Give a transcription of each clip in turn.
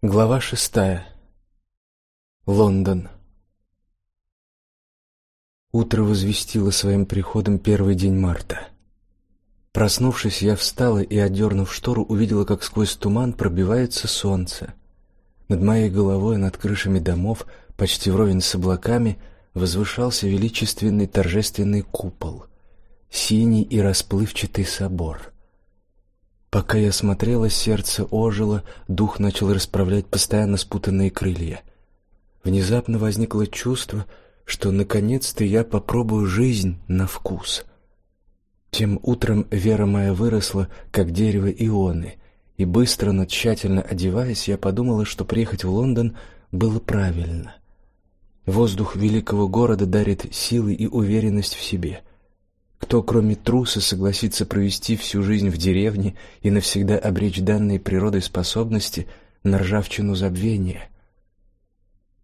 Глава шестая. Лондон. Утро возвестило своим приходом первый день марта. Проснувшись, я встала и, отдернув штору, увидела, как сквозь туман пробивается солнце. Над моей головой, над крышами домов, почти вровень с облаками, возвышался величественный торжественный купол, синий и расплывчатый собор — Пока я смотрела, сердце ожило, дух начал расправлять постоянно спутанные крылья. Внезапно возникло чувство, что наконец-то я попробую жизнь на вкус. Тем утром вера моя выросла, как дерево ионы, и быстро, но тщательно одеваясь, я подумала, что приехать в Лондон было правильно. Воздух великого города дарит силы и уверенность в себе. Кто, кроме труса, согласится провести всю жизнь в деревне и навсегда обречь данные природой способности на ржавчину забвения?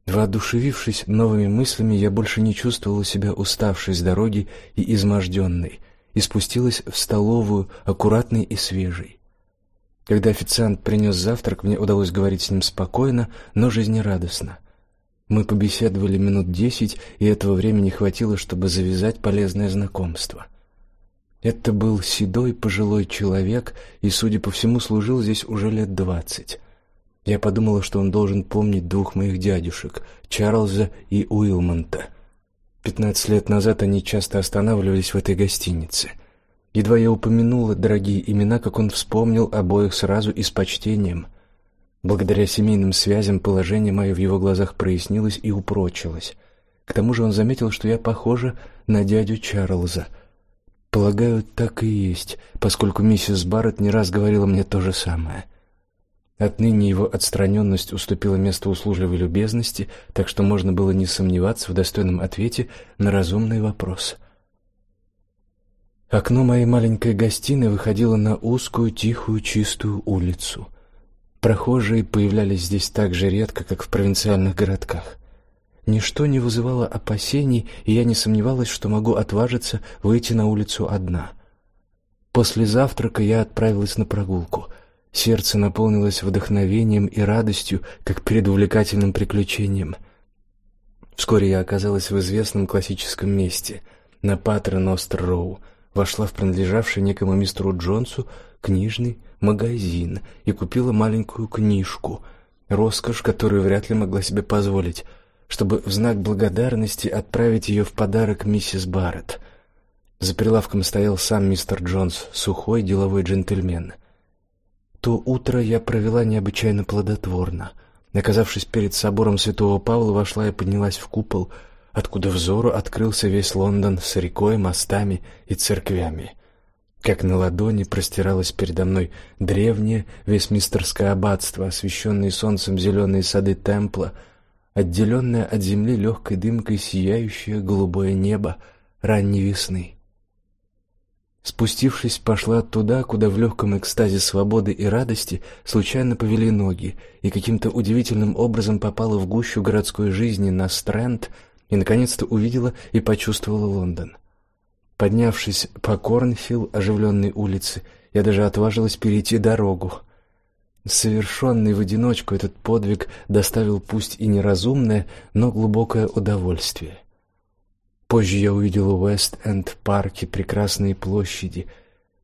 Воодушевившись новыми мыслями, я больше не чувствовала себя уставшей с дороги и изможденной, и спустилась в столовую, аккуратной и свежей. Когда официант принес завтрак, мне удалось говорить с ним спокойно, но жизнерадостно. Мы побеседовали минут десять, и этого времени хватило, чтобы завязать полезное знакомство. Это был седой пожилой человек, и, судя по всему, служил здесь уже лет двадцать. Я подумала, что он должен помнить двух моих дядюшек, Чарльза и Уилмонта. Пятнадцать лет назад они часто останавливались в этой гостинице. Едва я упомянула дорогие имена, как он вспомнил обоих сразу и с почтением. Благодаря семейным связям положение мое в его глазах прояснилось и упрочилось. К тому же он заметил, что я похожа на дядю Чарльза. Полагаю, так и есть, поскольку миссис Барретт не раз говорила мне то же самое. Отныне его отстраненность уступила место услужливой любезности, так что можно было не сомневаться в достойном ответе на разумный вопрос. Окно моей маленькой гостиной выходило на узкую, тихую, чистую улицу. Прохожие появлялись здесь так же редко, как в провинциальных городках. Ничто не вызывало опасений, и я не сомневалась, что могу отважиться выйти на улицу одна. После завтрака я отправилась на прогулку. Сердце наполнилось вдохновением и радостью, как перед увлекательным приключением. Вскоре я оказалась в известном классическом месте на Паттерностер-роу, вошла в принадлежавший некому мистеру Джонсу книжный магазин и купила маленькую книжку, роскошь, которую вряд ли могла себе позволить, чтобы в знак благодарности отправить ее в подарок миссис Барретт. За прилавком стоял сам мистер Джонс, сухой деловой джентльмен. То утро я провела необычайно плодотворно. Оказавшись перед собором Святого Павла, вошла и поднялась в купол, откуда взору открылся весь Лондон с рекой, мостами и церквями как на ладони простиралось передо мной древнее Вестминстерское аббатство, освещенные солнцем зеленые сады Темпла, отделенное от земли легкой дымкой сияющее голубое небо ранней весны. Спустившись, пошла туда, куда в легком экстазе свободы и радости случайно повели ноги, и каким-то удивительным образом попала в гущу городской жизни на Стрэнд и наконец-то увидела и почувствовала Лондон. Поднявшись по Корнфилл, оживленной улице, я даже отважилась перейти дорогу. Совершенный в одиночку этот подвиг доставил пусть и неразумное, но глубокое удовольствие. Позже я увидела Уэст-Энд парки, прекрасные площади,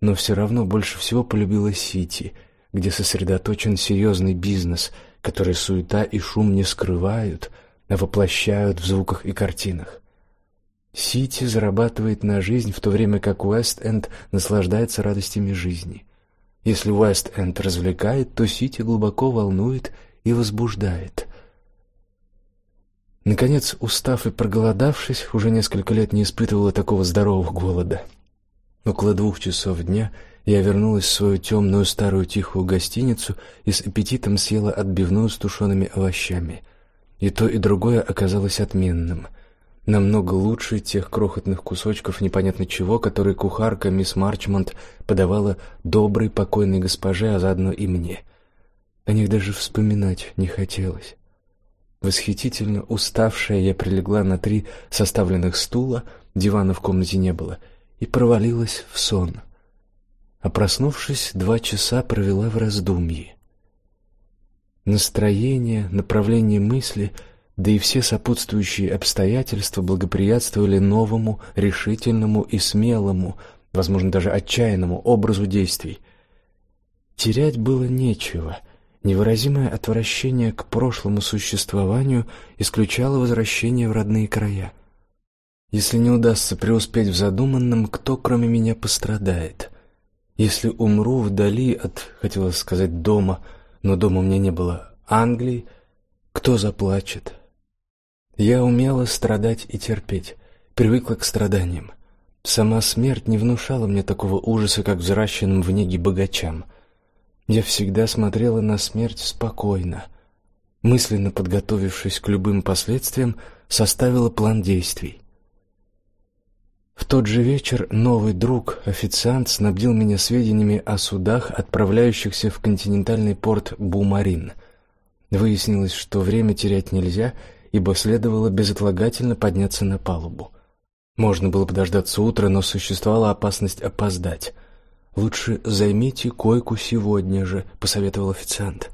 но все равно больше всего полюбила Сити, где сосредоточен серьезный бизнес, который суета и шум не скрывают, воплощают в звуках и картинах. Сити зарабатывает на жизнь, в то время как Уэст-Энд наслаждается радостями жизни. Если Уэст-Энд развлекает, то Сити глубоко волнует и возбуждает. Наконец, устав и проголодавшись, уже несколько лет не испытывала такого здорового голода. Около двух часов дня я вернулась в свою темную старую тихую гостиницу и с аппетитом съела отбивную с тушеными овощами. И то, и другое оказалось отменным — намного лучше тех крохотных кусочков непонятно чего, которые кухарка мисс Марчмонт подавала доброй покойной госпоже, а заодно и мне. О них даже вспоминать не хотелось. Восхитительно уставшая, я прилегла на три составленных стула, дивана в комнате не было, и провалилась в сон. А проснувшись, два часа провела в раздумье. Настроение, направление мысли, да и все сопутствующие обстоятельства благоприятствовали новому, решительному и смелому, возможно, даже отчаянному образу действий. Терять было нечего. Невыразимое отвращение к прошлому существованию исключало возвращение в родные края. Если не удастся преуспеть в задуманном, кто кроме меня пострадает? Если умру вдали от, хотела сказать, дома, но дома меня не было, Англии, кто заплачет? Я умела страдать и терпеть, привыкла к страданиям. Сама смерть не внушала мне такого ужаса, как взращенным в неге богачам. Я всегда смотрела на смерть спокойно. Мысленно подготовившись к любым последствиям, составила план действий. В тот же вечер новый друг, официант, снабдил меня сведениями о судах, отправляющихся в континентальный порт Бумарин. Выяснилось, что время терять нельзя, ибо следовало безотлагательно подняться на палубу. Можно было подождаться утра, но существовала опасность опоздать. Лучше займите койку сегодня же, посоветовал официант.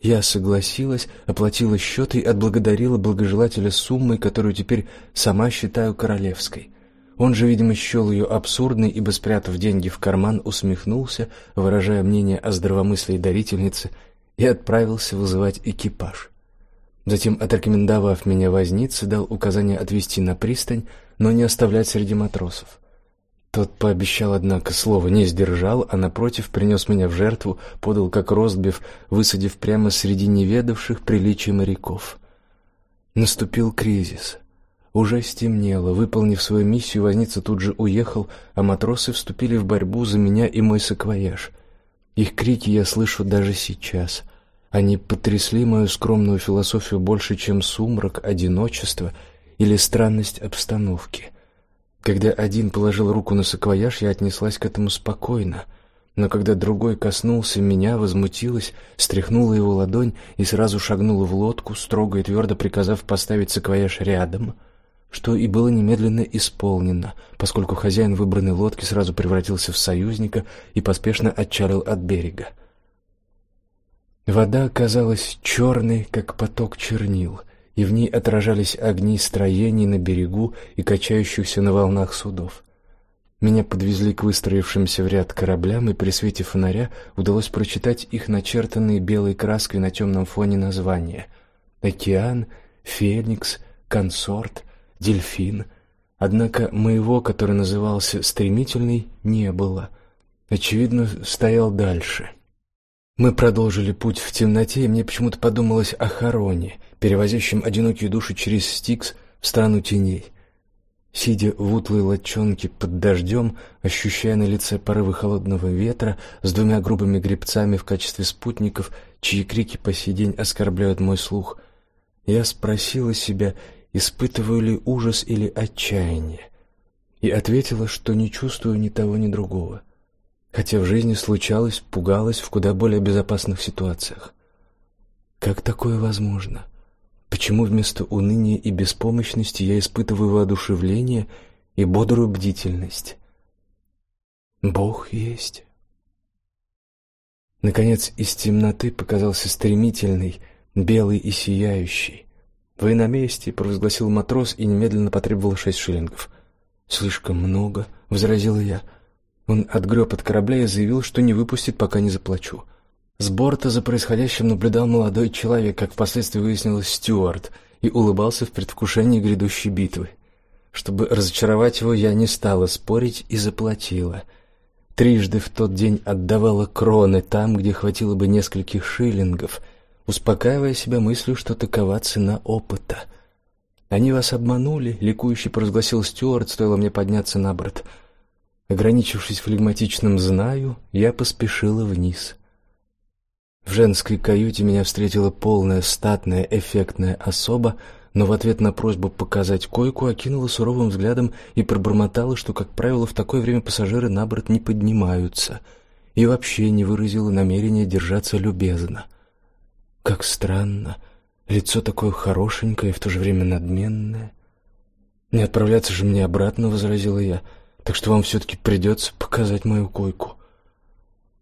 Я согласилась, оплатила счет и отблагодарила благожелателя суммой, которую теперь сама считаю королевской. Он же, видимо, счел ее абсурдной, ибо спрятав деньги в карман, усмехнулся, выражая мнение о здравомыслии дарительницы, и отправился вызывать экипаж. Затем, отрекомендовав меня вознице, дал указание отвезти на пристань, но не оставлять среди матросов. Тот пообещал, однако, слова не сдержал, а напротив принес меня в жертву, подал как ростбиф, высадив прямо среди неведавших приличий моряков. Наступил кризис. Уже стемнело. Выполнив свою миссию, возница тут же уехал, а матросы вступили в борьбу за меня и мой саквояж. Их крики я слышу даже сейчас. Они потрясли мою скромную философию больше, чем сумрак, одиночество или странность обстановки. Когда один положил руку на саквояж, я отнеслась к этому спокойно, но когда другой коснулся меня, возмутилась, стряхнула его ладонь и сразу шагнула в лодку, строго и твердо приказав поставить саквояж рядом — что и было немедленно исполнено, поскольку хозяин выбранной лодки сразу превратился в союзника и поспешно отчалил от берега. Вода оказалась черной, как поток чернил, и в ней отражались огни строений на берегу и качающихся на волнах судов. Меня подвезли к выстроившимся в ряд кораблям, и при свете фонаря удалось прочитать их начертанные белой краской на темном фоне названия: Океан, Феникс, Консорт, дельфин. Однако моего, который назывался Стремительный, не было. Очевидно, стоял дальше. Мы продолжили путь в темноте, и мне почему-то подумалось о Хароне, перевозящем одинокие души через Стикс в страну теней. Сидя в утлой лодчонке под дождем, ощущая на лице порывы холодного ветра с двумя грубыми гребцами в качестве спутников, чьи крики по сей день оскорбляют мой слух, я спросила себя, испытываю ли ужас или отчаяние, и ответила, что не чувствую ни того, ни другого, хотя в жизни случалось, пугалась в куда более безопасных ситуациях. Как такое возможно? Почему вместо уныния и беспомощности я испытываю воодушевление и бодрую бдительность? Бог есть. Наконец из темноты показался стремительный, белый и сияющий. Вы на месте, провозгласил матрос и немедленно потребовал шесть шиллингов. Слишком много, возразила я. Он отгреб от корабля и заявил, что не выпустит, пока не заплачу. С борта за происходящим наблюдал молодой человек, как впоследствии выяснилось, стюард, и улыбался в предвкушении грядущей битвы. Чтобы разочаровать его, я не стала спорить и заплатила. Трижды в тот день отдавала кроны там, где хватило бы нескольких шиллингов — успокаивая себя мыслью, что такова цена опыта. Они вас обманули, ликующе провозгласил Стюарт, стоило мне подняться на борт. Ограничившись флегматичным знаю, я поспешила вниз. В женской каюте меня встретила полная статная эффектная особа, но в ответ на просьбу показать койку окинула суровым взглядом и пробормотала, что, как правило, в такое время пассажиры на борт не поднимаются, и вообще не выразила намерения держаться любезно. Как странно. Лицо такое хорошенькое и в то же время надменное. Не отправляться же мне обратно, возразила я. Так что вам все таки придется показать мою койку.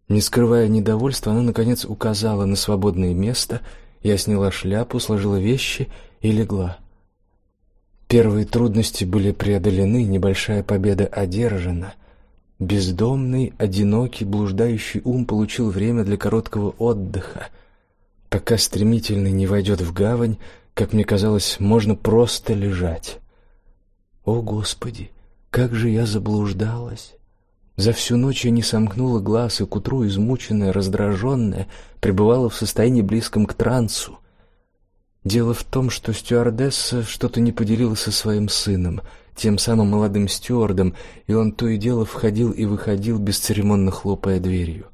Не скрывая недовольства, она наконец указала на свободное место. Я сняла шляпу, сложила вещи и легла. Первые трудности были преодолены, небольшая победа одержана. Бездомный, одинокий, блуждающий ум получил время для короткого отдыха. Пока стремительный не войдет в гавань, как мне казалось, можно просто лежать. О, Господи, как же я заблуждалась! За всю ночь я не сомкнула глаз и к утру измученная, раздраженная, пребывала в состоянии близком к трансу. Дело в том, что стюардесса что-то не поделила со своим сыном, тем самым молодым стюардом, и он то и дело входил и выходил бесцеремонно хлопая дверью.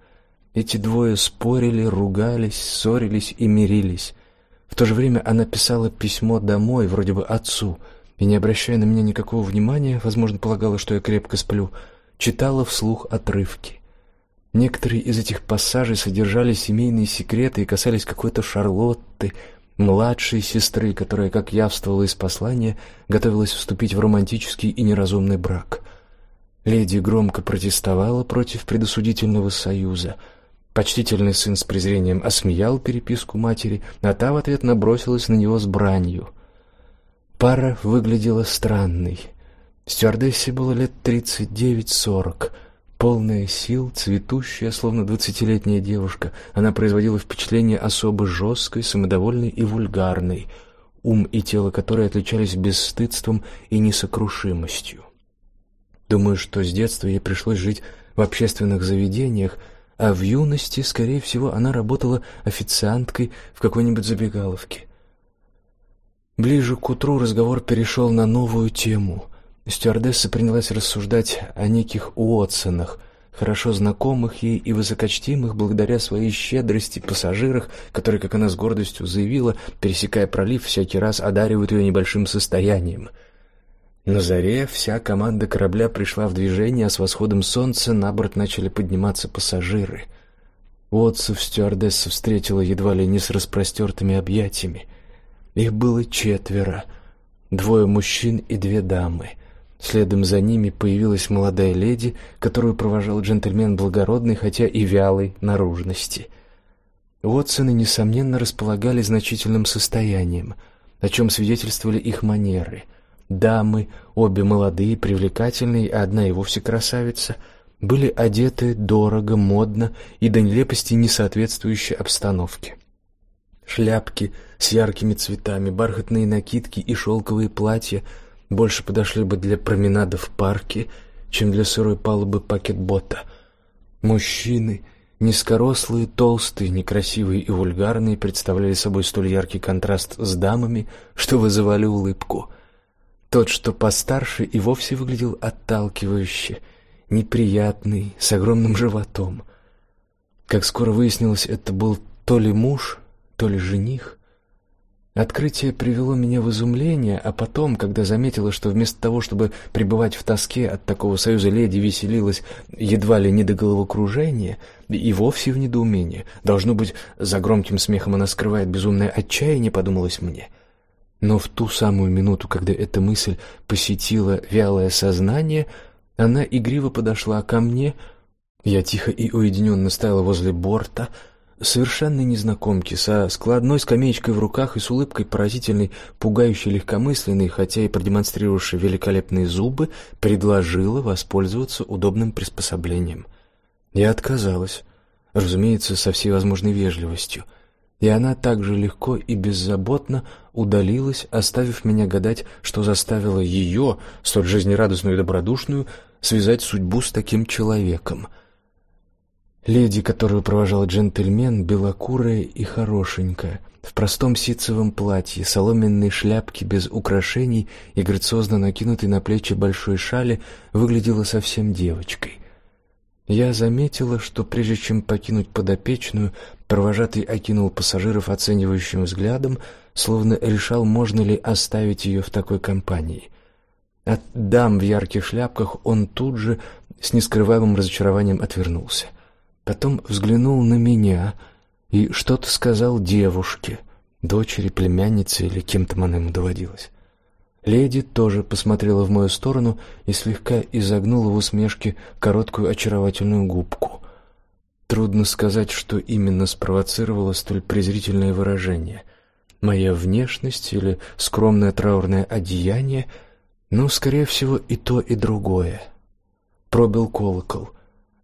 Эти двое спорили, ругались, ссорились и мирились. В то же время она писала письмо домой, вроде бы отцу, и не обращая на меня никакого внимания, возможно, полагала, что я крепко сплю читала вслух отрывки. Некоторые из этих пассажей содержали семейные секреты и касались какой-то Шарлотты, младшей сестры, которая, как явствовало из послания, готовилась вступить в романтический и неразумный брак. Леди громко протестовала против предосудительного союза. Почтительный сын с презрением осмеял переписку матери, а та в ответ набросилась на него с бранью. Пара выглядела странной. Стюардессе было лет тридцать девять-сорок. Полная сил, цветущая, словно двадцатилетняя девушка, она производила впечатление особо жесткой, самодовольной и вульгарной, ум и тело которой отличались бесстыдством и несокрушимостью. Думаю, что с детства ей пришлось жить в общественных заведениях, а в юности, скорее всего, она работала официанткой в какой-нибудь забегаловке. Ближе к утру разговор перешел на новую тему. Стюардесса принялась рассуждать о неких Уотсонах, хорошо знакомых ей и высокочтимых благодаря своей щедрости пассажирах, которые, как она с гордостью заявила, пересекая пролив, всякий раз одаривают ее небольшим состоянием. На заре вся команда корабля пришла в движение, а с восходом солнца на борт начали подниматься пассажиры. Уотсов стюардесса встретила едва ли не с распростертыми объятиями. Их было четверо: двое мужчин и две дамы. Следом за ними появилась молодая леди, которую провожал джентльмен благородный, хотя и вялой наружности. Уотсоны несомненно располагали значительным состоянием, о чем свидетельствовали их манеры. Дамы, обе молодые, привлекательные, а одна и вовсе красавица, были одеты дорого, модно и до нелепости не соответствующей обстановке. Шляпки с яркими цветами, бархатные накидки и шелковые платья — больше подошли бы для променада в парке, чем для сырой палубы пакетбота. Мужчины, низкорослые, толстые, некрасивые и вульгарные, представляли собой столь яркий контраст с дамами, что вызывали улыбку. Тот, что постарше, и вовсе выглядел отталкивающе, неприятный, с огромным животом. Как скоро выяснилось, это был то ли муж, то ли жених. Открытие привело меня в изумление, а потом, когда заметила, что вместо того, чтобы пребывать в тоске от такого союза леди веселилась едва ли не до головокружения, и вовсе в недоумении. Должно быть, за громким смехом она скрывает безумное отчаяние, подумалось мне. Но в ту самую минуту, когда эта мысль посетила вялое сознание, она игриво подошла ко мне. Я тихо и уединенно стояла возле борта, совершенной незнакомки со складной скамеечкой в руках и с улыбкой поразительной, пугающей легкомысленной, хотя и продемонстрировавшей великолепные зубы, предложила воспользоваться удобным приспособлением. Я отказалась, разумеется, со всей возможной вежливостью, и она также легко и беззаботно удалилась, оставив меня гадать, что заставило ее, столь жизнерадостную и добродушную, связать судьбу с таким человеком — Леди, которую провожал джентльмен, белокурая и хорошенькая, в простом ситцевом платье, соломенной шляпке без украшений и грациозно накинутой на плечи большой шали, выглядела совсем девочкой. Я заметила, что прежде чем покинуть подопечную, провожатый окинул пассажиров оценивающим взглядом, словно решал, можно ли оставить ее в такой компании. От дам в ярких шляпках он тут же с нескрываемым разочарованием отвернулся. Потом взглянул на меня и что-то сказал девушке, дочери, племяннице или кем там она ему доводилась. Леди тоже посмотрела в мою сторону и слегка изогнула в усмешке короткую очаровательную губку. Трудно сказать, что именно спровоцировало столь презрительное выражение. Моя внешность или скромное траурное одеяние, но, скорее всего, и то, и другое. Пробил колокол.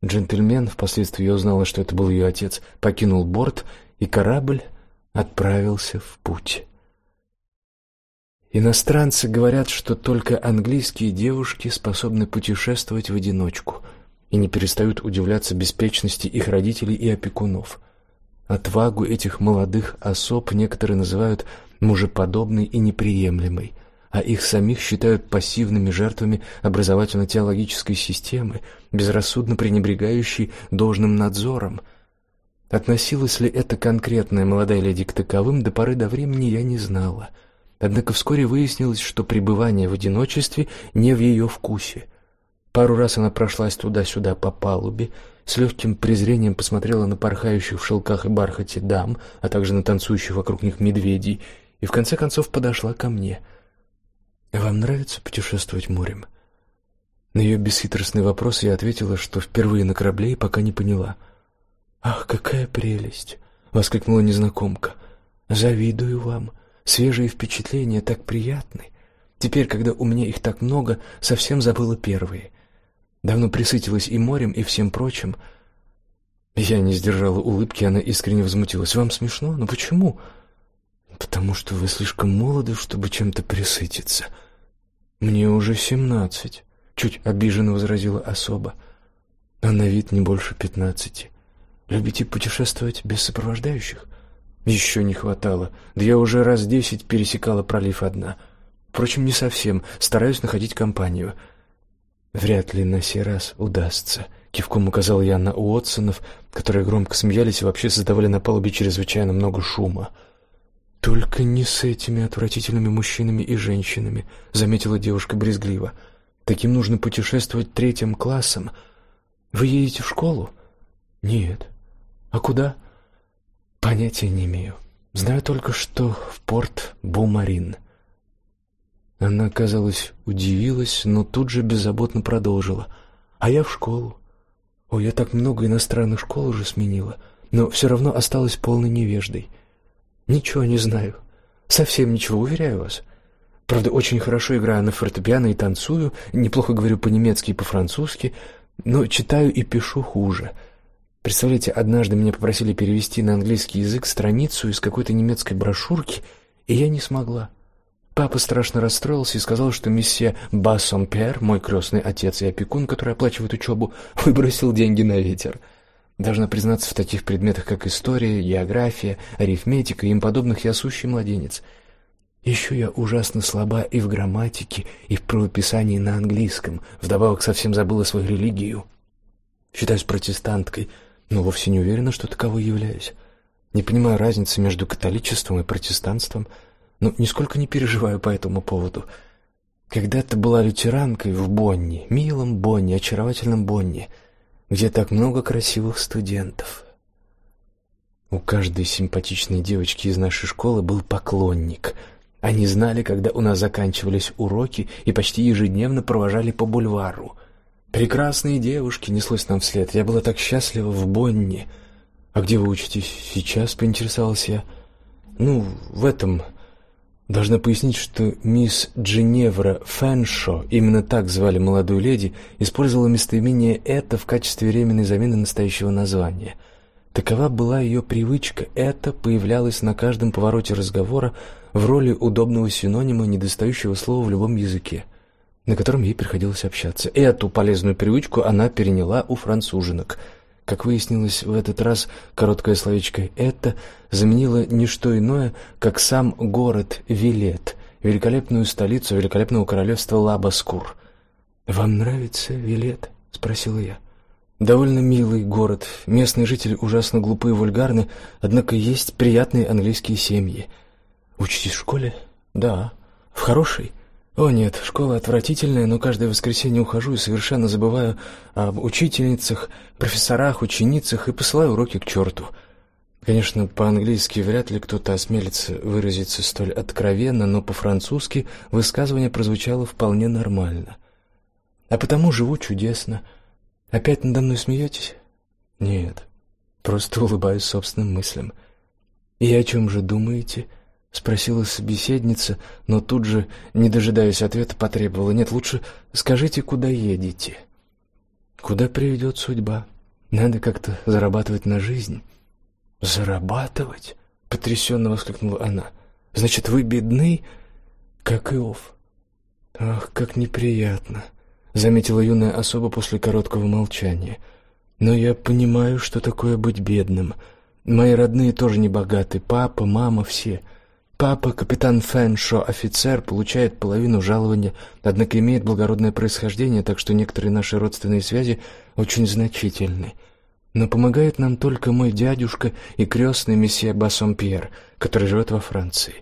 Джентльмен, впоследствии я узнала, что это был ее отец, покинул борт, и корабль отправился в путь. Иностранцы говорят, что только английские девушки способны путешествовать в одиночку и не перестают удивляться беспечности их родителей и опекунов. Отвагу этих молодых особ некоторые называют мужеподобной и неприемлемой, а их самих считают пассивными жертвами образовательно-теологической системы, безрассудно пренебрегающей должным надзором. Относилась ли эта конкретная молодая леди к таковым до поры до времени я не знала. Однако вскоре выяснилось, что пребывание в одиночестве не в ее вкусе. Пару раз она прошлась туда-сюда по палубе, с легким презрением посмотрела на порхающих в шелках и бархате дам, а также на танцующих вокруг них медведей, и в конце концов подошла ко мне. Вам нравится путешествовать морем? На ее бесхитростный вопрос я ответила, что впервые на корабле и пока не поняла. Ах, какая прелесть, воскликнула незнакомка. Завидую вам. Свежие впечатления так приятны. Теперь, когда у меня их так много, совсем забыла первые. Давно присытилась и морем, и всем прочим. Я не сдержала улыбки, она искренне возмутилась. Вам смешно? Но почему? Потому что вы слишком молоды, чтобы чем-то присытиться. Мне уже семнадцать, чуть обиженно возразила особа. А на вид не больше пятнадцати. Любите путешествовать без сопровождающих? Еще не хватало. Да я уже раз десять пересекала пролив одна. Впрочем, не совсем. Стараюсь находить компанию. Вряд ли на сей раз удастся. Кивком указал я на Уотсонов, которые громко смеялись и вообще создавали на палубе чрезвычайно много шума. Только не с этими отвратительными мужчинами и женщинами, заметила девушка брезгливо. Таким нужно путешествовать третьим классом. Вы едете в школу? Нет. А куда? Понятия не имею. Знаю только, что в порт Бумарин. Она, казалось, удивилась, но тут же беззаботно продолжила: "А я в школу. О, я так много иностранных школ уже сменила, но все равно осталась полной невеждой. Ничего не знаю. Совсем ничего, уверяю вас. Правда, очень хорошо играю на фортепиано и танцую, неплохо говорю по-немецки и по-французски, но читаю и пишу хуже. Представляете, однажды меня попросили перевести на английский язык страницу из какой-то немецкой брошюрки, и я не смогла. Папа страшно расстроился и сказал, что месье Бассомпер, мой крестный отец и опекун, который оплачивает учебу, выбросил деньги на ветер. Должна признаться, в таких предметах, как история, география, арифметика и им подобных я сущий младенец. Еще я ужасно слаба и в грамматике, и в правописании на английском. Вдобавок совсем забыла свою религию. Считаюсь протестанткой, но вовсе не уверена, что таковой являюсь. Не понимаю разницы между католичеством и протестантством, но нисколько не переживаю по этому поводу. Когда-то была лютеранкой в Бонне, милом Бонне, очаровательном Бонне, где так много красивых студентов. У каждой симпатичной девочки из нашей школы был поклонник. Они знали, когда у нас заканчивались уроки, и почти ежедневно провожали по бульвару. Прекрасные девушки неслось нам вслед. Я была так счастлива в Бонне. А где вы учитесь сейчас? поинтересовался я. Ну, в этом Должна пояснить, что мисс Дженевра Фэншо, именно так звали молодую леди, использовала местоимение это в качестве временной замены настоящего названия. Такова была ее привычка. Это появлялось на каждом повороте разговора в роли удобного синонима недостающего слова в любом языке на котором ей приходилось общаться. Эту полезную привычку она переняла у француженок. Как выяснилось, в этот раз короткое словечко это заменило не что иное, как сам город Вилет, великолепную столицу великолепного королевства Лабаскур. Вам нравится Вилет? спросила я. Довольно милый город. Местные жители ужасно глупые и вульгарны, однако есть приятные английские семьи. Учитесь в школе? Да. В хорошей? О нет, школа отвратительная, но каждое воскресенье ухожу и совершенно забываю об учительницах, профессорах, ученицах и посылаю уроки к черту. Конечно, по-английски вряд ли кто-то осмелится выразиться столь откровенно, но по-французски высказывание прозвучало вполне нормально. А потому живу чудесно. Опять надо мной смеетесь? Нет. Просто улыбаюсь собственным мыслям. И о чем же думаете? Спросила собеседница, но тут же, не дожидаясь ответа, потребовала: "Нет, лучше скажите, куда едете?" "Куда приведет судьба? Надо как-то зарабатывать на жизнь". "Зарабатывать?" потрясенно воскликнула она. "Значит, вы бедны, как Иов?" Ах, как неприятно, заметила юная особа после короткого молчания. Но я понимаю, что такое быть бедным. Мои родные тоже не богаты, папа, мама, все. Папа, капитан Фэншо, офицер, получает половину жалования, однако имеет благородное происхождение, так что некоторые наши родственные связи очень значительны. Но помогает нам только мой дядюшка и крестный месье Бассомпьер, который живет во Франции.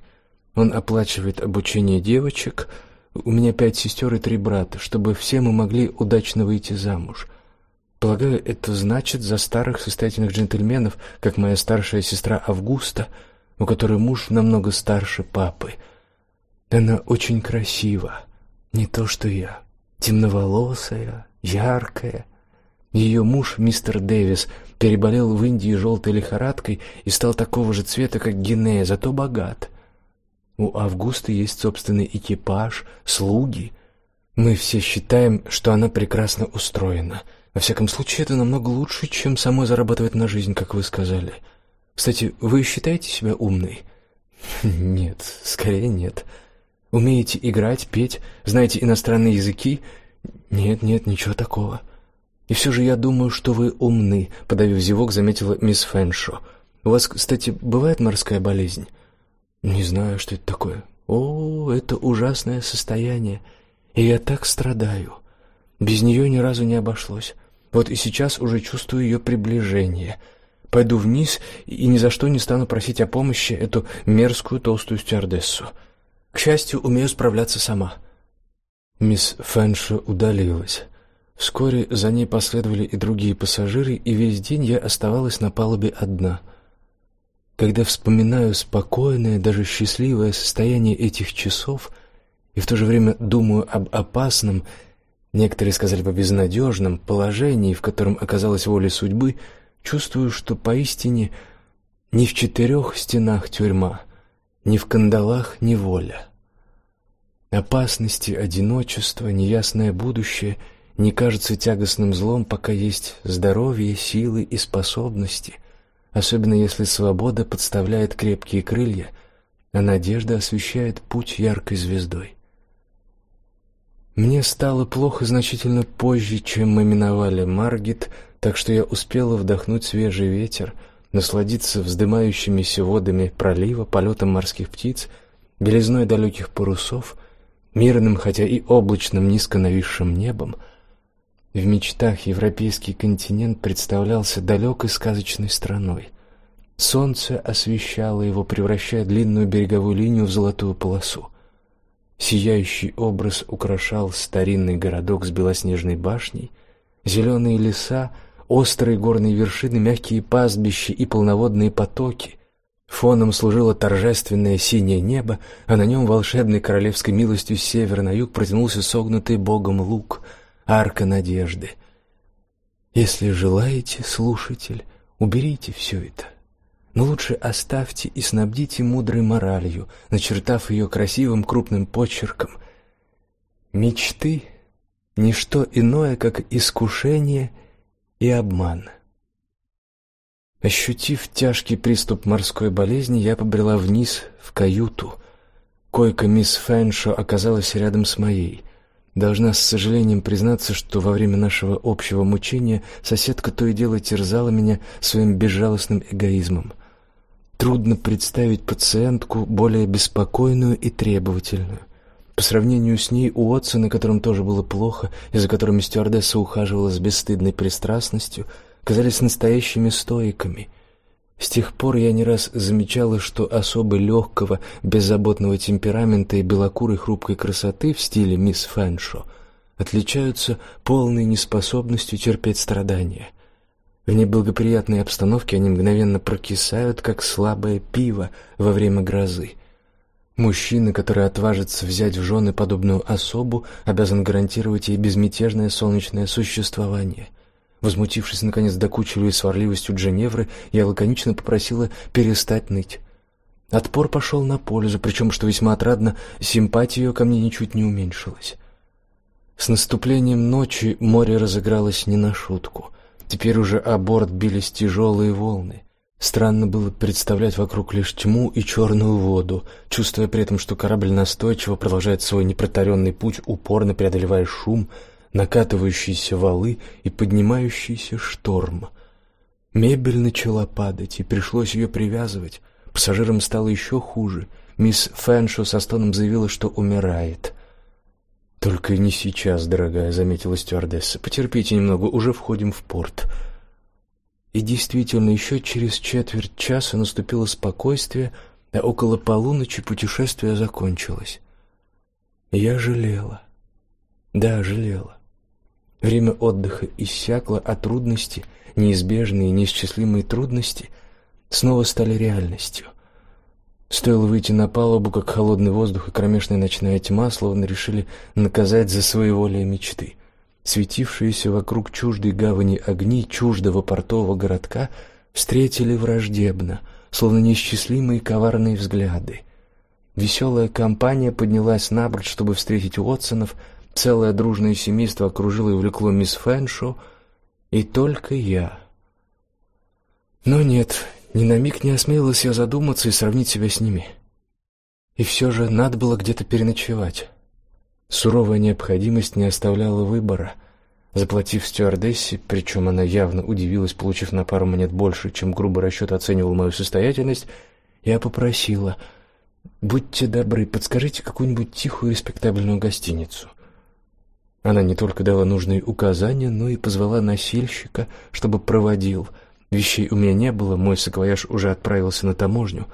Он оплачивает обучение девочек. У меня пять сестер и три брата, чтобы все мы могли удачно выйти замуж. Полагаю, это значит за старых состоятельных джентльменов, как моя старшая сестра Августа — у которой муж намного старше папы. Она очень красива, не то что я. Темноволосая, яркая. Ее муж, мистер Дэвис, переболел в Индии желтой лихорадкой и стал такого же цвета, как Гинея, зато богат. У Августы есть собственный экипаж, слуги. Мы все считаем, что она прекрасно устроена. Во всяком случае, это намного лучше, чем самой зарабатывать на жизнь, как вы сказали. — кстати, вы считаете себя умной? Нет, скорее нет. Умеете играть, петь, знаете иностранные языки? Нет, нет, ничего такого. И все же я думаю, что вы умны, подавив зевок, заметила мисс Фэншо. У вас, кстати, бывает морская болезнь? Не знаю, что это такое. О, это ужасное состояние, и я так страдаю. Без нее ни разу не обошлось. Вот и сейчас уже чувствую ее приближение. Пойду вниз и ни за что не стану просить о помощи эту мерзкую толстую стюардессу. К счастью, умею справляться сама. Мисс Фэншо удалилась. Вскоре за ней последовали и другие пассажиры, и весь день я оставалась на палубе одна. Когда вспоминаю спокойное, даже счастливое состояние этих часов, и в то же время думаю об опасном, некоторые сказали бы безнадежном положении, в котором оказалась воля судьбы, Чувствую, что поистине ни в четырех стенах тюрьма, ни в кандалах неволя. Опасности, одиночество, неясное будущее не кажутся тягостным злом, пока есть здоровье, силы и способности, особенно если свобода подставляет крепкие крылья, а надежда освещает путь яркой звездой. Мне стало плохо значительно позже, чем мы миновали Маргет, так что я успела вдохнуть свежий ветер, насладиться вздымающимися водами пролива, полетом морских птиц, белизной далеких парусов, мирным, хотя и облачным низко нависшим небом. В мечтах европейский континент представлялся далекой сказочной страной. Солнце освещало его, превращая длинную береговую линию в золотую полосу. Сияющий образ украшал старинный городок с белоснежной башней, зеленые леса, острые горные вершины, мягкие пастбища и полноводные потоки. Фоном служило торжественное синее небо, а на нем волшебной королевской милостью с севера на юг протянулся согнутый богом лук, арка надежды. Если желаете, слушатель, уберите все это. Но лучше оставьте и снабдите мудрой моралью, начертав ее красивым крупным почерком. Мечты не что иное, как искушение и обман. Ощутив тяжкий приступ морской болезни, я побрела вниз в каюту. Койка мисс Фэншо оказалась рядом с моей. Должна с сожалением признаться, что во время нашего общего мучения соседка то и дело терзала меня своим безжалостным эгоизмом. Трудно представить пациентку более беспокойную и требовательную. По сравнению с ней у Отсона, которым тоже было плохо, и за которыми стюардесса ухаживала с бесстыдной пристрастностью, казались настоящими стоиками. С тех пор я не раз замечала, что особы легкого, беззаботного темперамента и белокурой хрупкой красоты в стиле мисс Фэншо отличаются полной неспособностью терпеть страдания. В неблагоприятной обстановке они мгновенно прокисают, как слабое пиво во время грозы. Мужчина, который отважится взять в жены подобную особу, обязан гарантировать ей безмятежное солнечное существование. Возмутившись наконец докучливой сварливостью Дженевры, я лаконично попросила перестать ныть. Отпор пошел на пользу, причем, что весьма отрадно, симпатия ко мне ничуть не уменьшилась. С наступлением ночи море разыгралось не на шутку. Теперь уже о борт бились тяжелые волны. Странно было представлять вокруг лишь тьму и черную воду, чувствуя при этом, что корабль настойчиво продолжает свой непротаренный путь, упорно преодолевая шум, накатывающиеся валы и поднимающийся шторм. Мебель начала падать, и пришлось ее привязывать. Пассажирам стало еще хуже. Мисс Фэншо со стоном заявила, что умирает. Только не сейчас, дорогая, заметила стюардесса. Потерпите немного, уже входим в порт. И действительно, еще через четверть часа наступило спокойствие, а около полуночи путешествие закончилось. Я жалела. Да, жалела. Время отдыха иссякло, а трудности, неизбежные, неисчислимые трудности, снова стали реальностью. Стоило выйти на палубу, как холодный воздух и кромешная ночная тьма словно решили наказать за своеволие мечты. Светившиеся вокруг чуждой гавани огни чуждого портового городка встретили враждебно, словно неисчислимые коварные взгляды. Веселая компания поднялась на борт, чтобы встретить Уотсонов. Целое дружное семейство окружило и влекло мисс Фэншо, и только я. Но нет, ни на миг не осмелилась я задуматься и сравнить себя с ними. И все же надо было где-то переночевать. Суровая необходимость не оставляла выбора. Заплатив стюардессе, причем она явно удивилась, получив на пару монет больше, чем грубый расчет оценивал мою состоятельность, я попросила: "Будьте добры, подскажите какую-нибудь тихую и респектабельную гостиницу". Она не только дала нужные указания, но и позвала носильщика, чтобы проводил. Вещей у меня не было, мой саквояж уже отправился на таможню.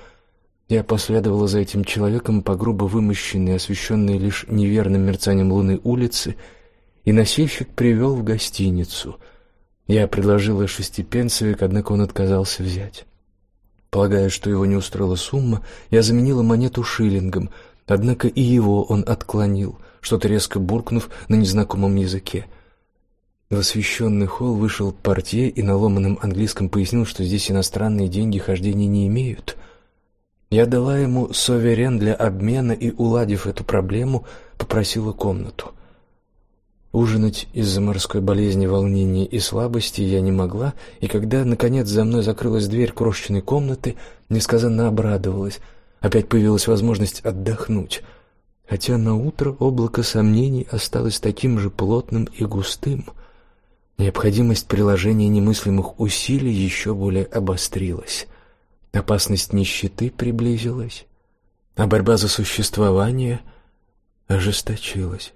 Я последовала за этим человеком по грубо вымощенной, освещенной лишь неверным мерцанием луны улице, и носильщик привел в гостиницу. Я предложила шестипенсовик, однако он отказался взять. Полагая, что его не устроила сумма, я заменила монету шиллингом, однако и его он отклонил, что-то резко буркнув на незнакомом языке. В освещенный холл вышел портье и на ломаном английском пояснил, что здесь иностранные деньги хождения не имеют — я дала ему соверен для обмена и, уладив эту проблему, попросила комнату. Ужинать из-за морской болезни, волнения и слабости я не могла, и когда наконец за мной закрылась дверь крошечной комнаты, несказанно обрадовалась. Опять появилась возможность отдохнуть. Хотя на утро облако сомнений осталось таким же плотным и густым. Необходимость приложения немыслимых усилий еще более обострилась. Опасность нищеты приблизилась, а борьба за существование ожесточилась.